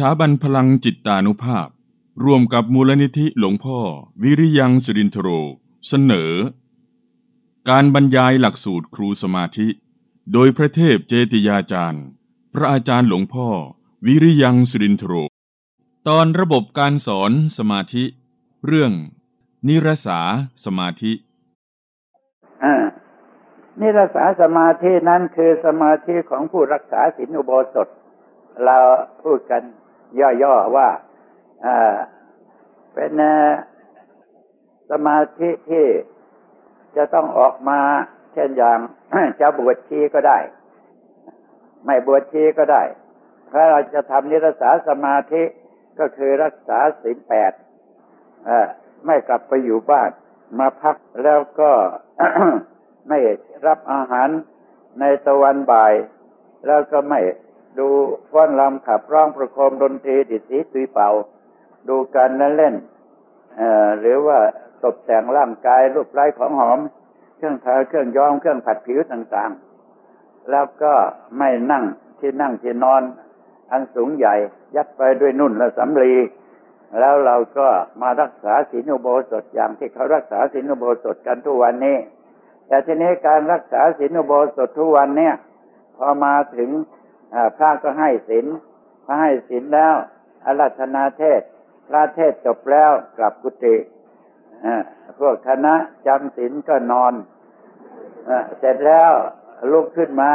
ถาบันพลังจิตตานุภาพ ร่วมกับมูลนิธิหลวงพ่อ วิริยังสิรินทโร เสนอ การบรรยายหลักสูตรครูสมาธิ โดยพระเทพเจติยาจารย์ พระอาจารย์หลวงพ่อ วิริยังสิรินทโร ตอนระบบการสอนสมาธิ เรื่อง นิรสาสมาธินิรสาสมาธินั้นคือสมาธิของผู้รักษาศีลอุโบสถ เราพูดกัน ย่อๆว่าเป็นสมาธิที่จะต้องออกมา เช่นอย่างจะบวชชีก็ได้ ไม่บวชชีก็ได้ ถ้าเราจะทำนิรสาสมาธิก็คือรักษาศีลแปดไม่กลับไปอยู่บ้าน มาพักแล้วก็ไม่รับอาหารในตะวันบ่าย แล้วก็ไม่ ดูฟ้อนรำขับร้องประโคมดนตรีดิสีตุยเป่า ดูการนั่นเล่นหรือว่าตกแต่งร่างกายรูปไร้ของหอม เครื่องทาเครื่องย้อมเครื่องผัดผิวต่างๆ แล้วก็ไม่นั่งที่นั่งที่นอน อันสูงใหญ่ยัดไปด้วยนุ่นและสำลีแล้วเราก็มารักษาศีลอุโบสถอย่างที่เขารักษาศีลอุโบสถกันทุกวันนี้ แต่ทีนี้การรักษาศีลอุโบสถทุกวันเนี่ย พอมาถึง พระก็ให้ศีลพอให้ศีลแล้วอารัธนาเทศ พระเทศจบแล้วกลับกุฏิพวกคณะจำศีลก็นอนเสร็จแล้วลุกขึ้นมา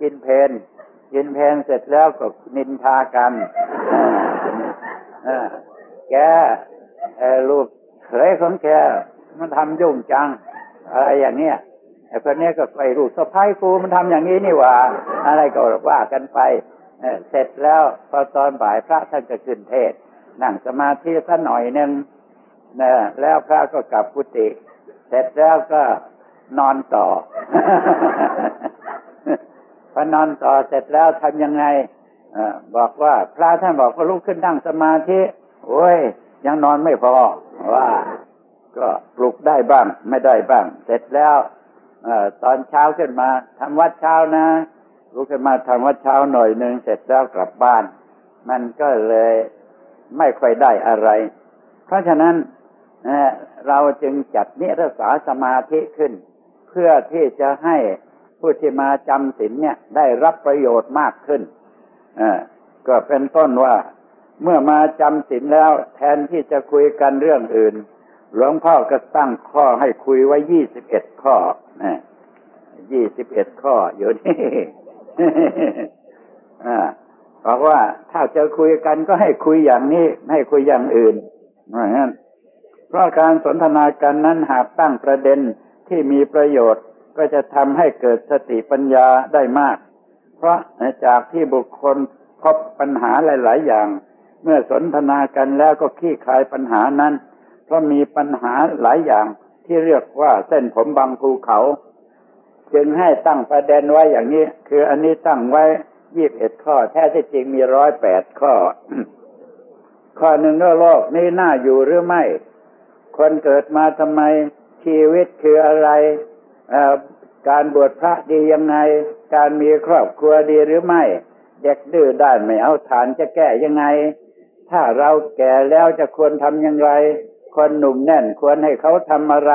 กินเพนกินเพนเสร็จแล้วก็นินทากันแกลูกเขยของแกมันทำยุ่งจัง อะไรอย่างเนี้ย ไอ้คนนี้ก็ไปลูกสะพ้ายกูมันทำอย่างนี้นี่หว่า อะไรก็ว่ากันไปเสร็จแล้วพอตอนบ่ายพระท่านจะขึ้นเทศ นั่งสมาธิสักหน่อยนึงนะแล้วพระก็กลับกุฏิเสร็จแล้วก็นอนต่อพอนอนต่อเสร็จแล้วทำยังไงอบอกว่าพระท่านบอกว่าลุกขึ้นนั่งสมาธิโอ้ย ยังนอนไม่พอว่า ก็ปลุกได้บ้าง ไม่ได้บ้าง เสร็จแล้ว อตอนเช้าขึ้นมาทำวัดเช้านะลุกขึ้นมาทำวัดเช้าหน่อยหนึ่งเสร็จแล้วกลับบ้าน มันก็เลยไม่ค่อยได้อะไร เพราะฉะนั้นเราจึงจัดนิรสาสมาธิขึ้น เพื่อที่จะให้ผู้ที่มาจำศีลเนี่ย ได้รับประโยชน์มากขึ้นก็เป็นต้นว่าเมื่อมาจำศีลแล้ว แทนที่จะคุยกันเรื่องอื่น หลวงพ่อก็ตั้งข้อให้คุยไว้ยี่สิบเอ็ดข้อยี่สิบเอ็ดข้ออยู่นี่บอกว่าถ้าจะคุยกันก็ให้คุยอย่างนี้ให้คุยอย่างอื่นเพราะงั้นเพราะการสนทนากันนั้นหากตั้งประเด็นที่มีประโยชน์ก็จะทำให้เกิดสติปัญญาได้มาก เพราะจากที่บุคคลพบปัญหาหลาย ๆ อย่าง เมื่อสนทนากันแล้วก็คลี่คลายปัญหานั้น เพราะมีปัญหาหลายอย่างที่เรียกว่าเส้นผมบางภูเขา จึงให้ตั้งประเด็นไว้อย่างนี้ คืออันนี้ตั้งไว้ยี่สิบเอ็ดข้อ แท้ที่จริงมีร้อยแปดข้อ ข้อหนึ่งว่าโลกนี้น่าอยู่หรือไม่ คนเกิดมาทำไม ชีวิตคืออะไร การบวชพระดียังไง การมีครอบครัวดีหรือไม่ เด็กดื้อด้านไม่เอาฐานจะแก้ยังไง ถ้าเราแก่แล้วจะควรทำอย่างไร คนหนุ่มแน่น ควรให้เขาทำอะไร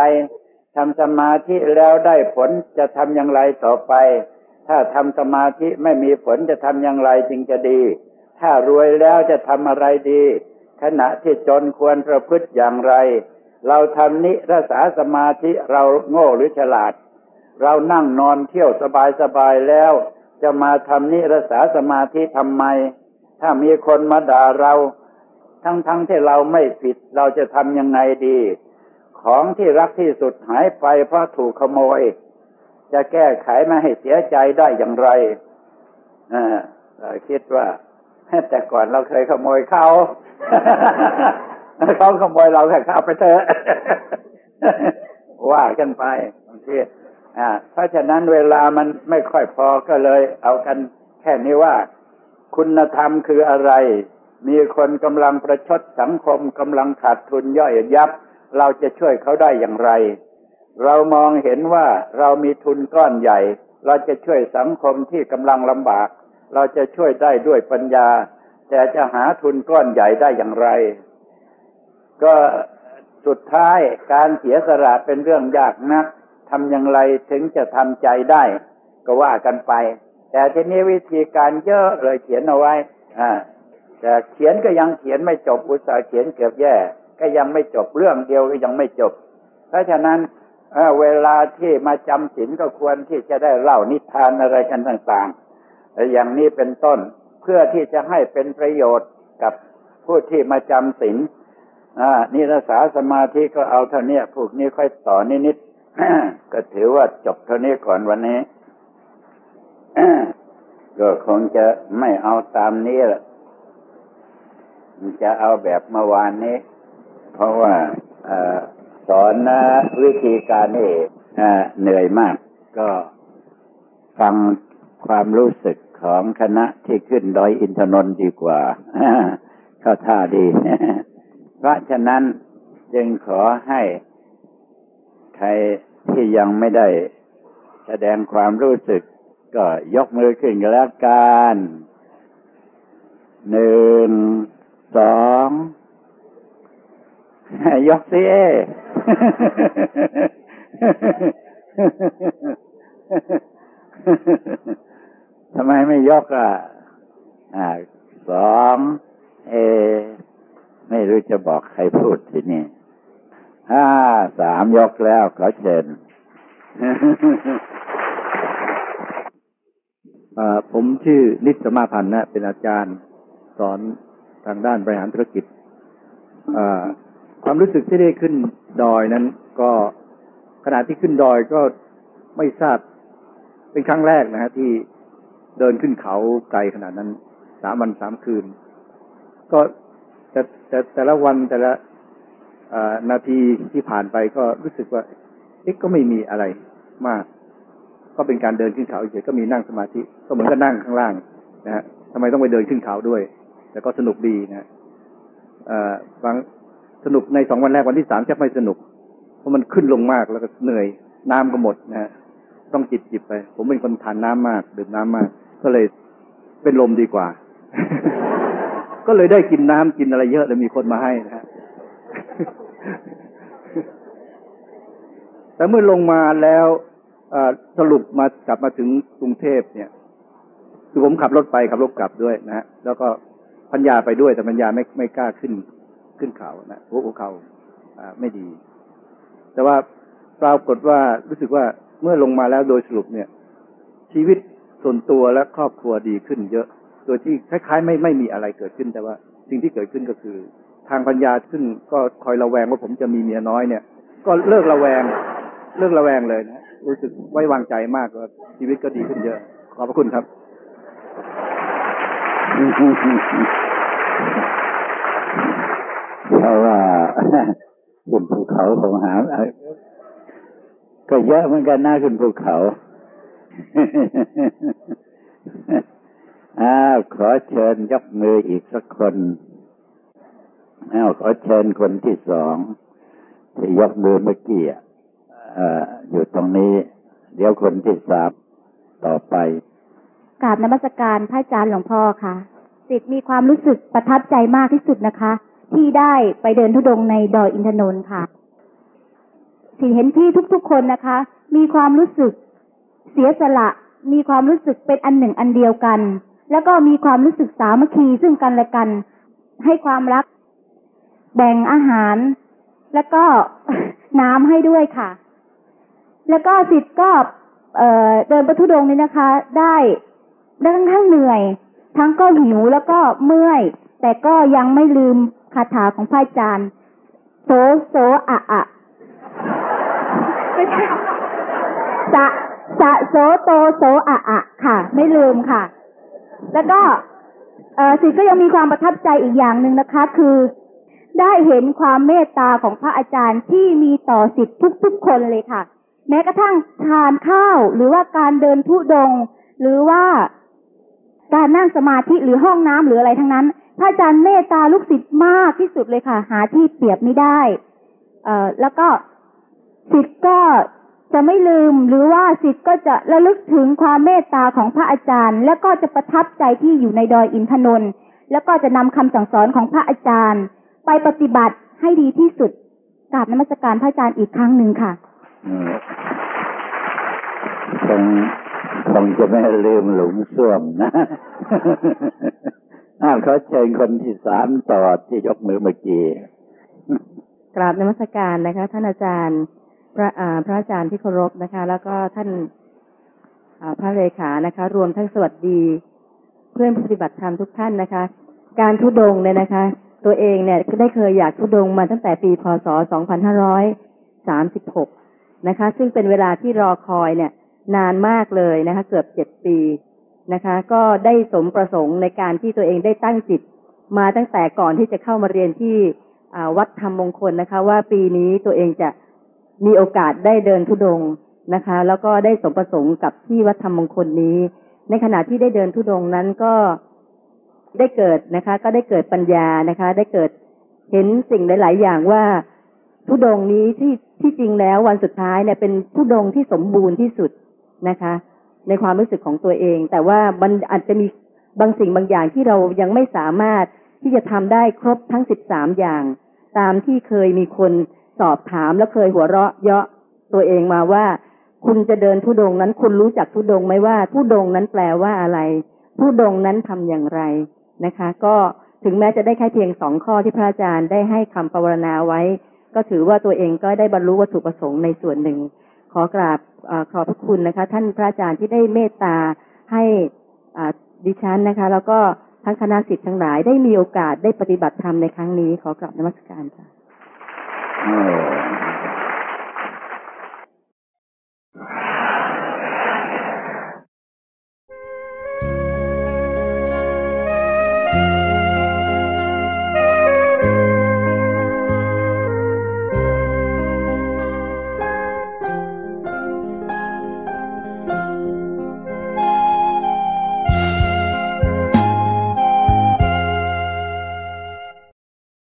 ทำสมาธิแล้วได้ผลจะทำอย่างไรต่อไป ถ้าทำสมาธิไม่มีผลจะทำอย่างไรจึงจะดี ถ้ารวยแล้วจะทำอะไรดี ขณะที่จนควรประพฤติอย่างไร เราทำนิรสาสมาธิเราโง่หรือฉลาด เรานั่งนอนเที่ยวสบายๆแล้ว จะมาทำนิรสาสมาธิทำไม ถ้ามีคนมาด่าเรา ทั้งๆทที่เราไม่ผิดเราจะทำยังไงดี ของที่รักที่สุดหายไปเพราะถูกขโมย จะแก้ไขไม่ให้เสียใจได้อย่างไรอ่าคิดว่าแต่ก่อนเราเคยขโมยเขาเขาขโมยเราแค่ข้าไปเถอะว่ากันไปบางทีอ่า เพราะฉะนั้นเวลามันไม่ค่อยพอก็เลย เอากันแค่นี้ว่า คุณธรรมคืออะไร มีคนกำลังประชดสังคมกำลังขาดทุนย่อยยับ เราจะช่วยเขาได้อย่างไร เรามองเห็นว่าเรามีทุนก้อนใหญ่ เราจะช่วยสังคมที่กำลังลำบาก เราจะช่วยได้ด้วยปัญญา แต่จะหาทุนก้อนใหญ่ได้อย่างไร ก็สุดท้ายการเสียสละเป็นเรื่องยากนักทำอย่างไรถึงจะทำใจได้ ก็ว่ากันไป แต่ทีนี้วิธีการเยอะเลยเขียนเอาไว้ อ่า แต่เขียนก็ยังเขียนไม่จบอุตสาห์เขียนเกือบแย่ ก็ยังไม่จบเรื่องเดียวก็ยังไม่จบ เพราะฉะนั้นเวลาที่มาจำศีลก็ควรที่จะได้เล่านิทานอะไรกันต่างๆ อย่างนี้เป็นต้นเพื่อที่จะให้เป็นประโยชน์กับผู้ที่มาจำศีลนี่รักษาสมาธิก็เอาเท่านี้พวกนี้ค่อยต่อนิดๆก็ถือว่าจบเท่านี้ก่อนวันนี้ก็คงจะไม่เอาตามนี้ละ จะเอาแบบเมื่อวานนี้ เพราะว่าอสอนนะวิธีการนี่เหนื่อยมาก ก็ฟังความรู้สึกของคณะที่ขึ้นดอยอินทนนท์ดีกว่าเข้าท่าดี เพราะฉะนั้นจึงขอให้ใครที่ยังไม่ได้แสดงความรู้สึก ก็ยกมือขึ้นกันแล้วกันหนึ่ง สองยกสิทำไมไม่ยกอะสองเอ ไม่รู้จะบอกใครพูดที่นี่ห้าสามยกแล้วขอเชิญผมชื่อนิสมาพันธ์นะเป็นอาจารย์สอน ทางด้านบริหารธุรกิจความรู้สึกที่ได้ขึ้นดอยนั้น ก็ขณะที่ขึ้นดอยก็ไม่ทราบเป็นครั้งแรกนะฮะที่เดินขึ้นเขาไกลขนาดนั้นสามวันสามคืน ก็แต่แต่แต่ละวันแต่ละนาทีที่ผ่านไปก็รู้สึกว่าเอ๊ะก็ไม่มีอะไรมาก ก็เป็นการเดินขึ้นเขาเฉยก็มีนั่งสมาธิ ก็เหมือนกับนั่งข้างล่างนะฮะทำไมต้องไปเดินขึ้นเขาด้วย แต่ก็สนุกดีนะฟังสนุกในสองวันแรกวันที่สามจะไม่สนุก เพราะมันขึ้นลงมากแล้วก็เหนื่อยน้ำก็หมดนะฮะต้องจิบจิบไป ผมเป็นคนทานน้ำมากดื่มน้ำมาก ก็เลยเป็นลมดีกว่า ก็เลยได้กินน้ำกินอะไรเยอะเลยมีคนมาให้นะฮะแต่เมื่อลงมาแล้วสรุปมากลับมาถึงกรุงเทพเนี่ย คือผมขับรถไปขับรถกลับด้วยนะฮะแล้วก็ พัญญาไปด้วย แต่พัญญาไม่ไม่กล้าขึ้นขึ้นเขานะหัวเขาไม่ดี แต่ว่าปรากฏว่ารู้สึกว่าเมื่อลงมาแล้วโดยสรุปเนี่ย ชีวิตส่วนตัวและครอบครัวดีขึ้น เยอะ โดยที่คล้ายๆ ไม่ไม่มีอะไรเกิดขึ้นแต่ว่า สิ่งที่เกิดขึ้นก็คือ ทางปัญญาซึ่งก็คอยระแวงว่าผมจะมีเมียน้อยเนี่ย ก็เลิกระแวง เลิกระแวงเลยนะรู้สึกไว้วางใจมากว่าชีวิตก็ดีขึ้นเยอะ ขอบพระคุณครับ เพราะว่าบนภูเขาของหา ก็เยอะเหมือนกันหนะคุณภูเขา อ้าวขอเชิญยกมืออีกสักคน อ้าวขอเชิญคนที่สองที่ยกมือเมื่อกี้อยู่ตรงนี้ เดี๋ยวคนที่สามต่อไปกราบนมัสการพระอาจารย์หลวงพ่อค่ะ สิทธิ์มีความรู้สึกประทับใจมากที่สุดนะคะ ที่ได้ไปเดินทุดงในดอยอินทนนท์ค่ะ สิเห็นพี่ทุกๆคนนะคะ มีความรู้สึกเสียสละ มีความรู้สึกเป็นอันหนึ่งอันเดียวกัน แล้วก็มีความรู้สึกสามัคคีซึ่งกันและกัน ให้ความรัก แบ่งอาหาร แล้วก็น้ำให้ด้วยค่ะ แล้วก็สิทธิ์ก็เเดินประทุดงนี้นะคะ ได้ได้ทั้งเหนื่อย ทั้งก็หิวแล้วก็เมื่อย แต่ก็ยังไม่ลืมคาถาของพระอาจารย์โสโสอะอะสะสะโสโตโสอะอะค่ะ ไม่ลืมค่ะ แล้วก็เออสิก็ยังมีความประทับใจอีกอย่างหนึ่งนะคะ คือ ได้เห็นความเมตตาของพระอาจารย์ที่มีต่อสิทธิทุกๆคนเลยค่ะ แม้กระทั่งทานข้าวหรือว่าการเดินทุดง หรือว่า การนั่งสมาธิหรือห้องน้ำหรืออะไรทั้งนั้นพระอาจารย์เมตตาลูกศิษย์มากที่สุดเลยค่ะ หาที่เปรียบไม่ได้ เอ่อแล้วก็ศิษย์ก็จะไม่ลืมหรือว่าศิษย์ก็จะระลึกถึงความเมตตาของพระอาจารย์ และก็จะประทับใจที่อยู่ในดอยอินทนนท์แล้วก็จะนำคำสั่งสอนของพระอาจารย์ ไปปฏิบัติให้ดีที่สุดกราบนมัสการพระอาจารย์อีกครั้งหนึ่งค่ะอืมคง คงจะไม่ลืมหลุมส้วมนะอ้าวเขาเชิญคนที่สามต่อที่ยกมือเมื่อกี้กราบนมัสการนะคะ ท่านอาจารย์พระอ่าพระอาจารย์ที่เคารพนะคะ แล้วก็ท่านอ่าพระเลขานะคะ รวมทั้งสวัสดี เพื่อนผู้ปฏิบัติธรรมทุกท่านนะคะ การทุดงค์เนี่ยนะคะ ตัวเองเนี่ยก็ได้เคยอยากทุดงค์มาตั้งแต่ปีพศ 2536 นะคะ ซึ่งเป็นเวลาที่รอคอยเนี่ย นานมากเลยนะคะ เกือบเจ็ดปีนะคะ ก็ได้สมประสงค์ในการที่ตัวเองได้ตั้งจิต มาตั้งแต่ก่อนที่จะเข้ามาเรียนที่วัดธรรมมงคลนะคะ ว่าปีนี้ตัวเองจะมีโอกาสได้เดินทุดงนะคะ แล้วก็ได้สมประสงค์กับที่วัดธรรมมงคลนี้ ในขณะที่ได้เดินทุดงนั้นก็ได้เกิดนะคะ ก็ได้เกิดปัญญานะคะ ได้เกิดเห็นสิ่งหลาย ๆ อย่างว่าทุดงนี้ที่ที่จริงแล้ววันสุดท้ายเนี่ยเป็นทุดงที่สมบูรณ์ที่สุด นะคะ ในความรู้สึกของตัวเอง แต่ว่ามันอาจจะมีบางสิ่งบางอย่างที่เรายังไม่สามารถที่จะทำได้ครบทั้งสิบสามอย่าง ตามที่เคยมีคนสอบถามและเคยหัวเราะเยาะตัวเองมาว่า คุณจะเดินทุดงนั้น คุณรู้จักทุดงไหมว่าทุดงนั้นแปลว่าอะไรทุดงนั้นทำอย่างไรนะคะ ก็ถึงแม้จะได้แค่เพียงสองข้อที่พระอาจารย์ได้ให้คำปรารณาไว้ ก็ถือว่าตัวเองก็ได้บรรลุวัตถุประสงค์ในส่วนหนึ่ง ขอกราบขอบพระคุณนะคะ ท่านพระอาจารย์ที่ได้เมตตาให้ดิฉันนะคะ แล้วก็ทั้งคณะสิทธิ์ทั้งหลายได้มีโอกาสได้ปฏิบัติธรรมในครั้งนี้ ขอกราบนมัสการค่ะ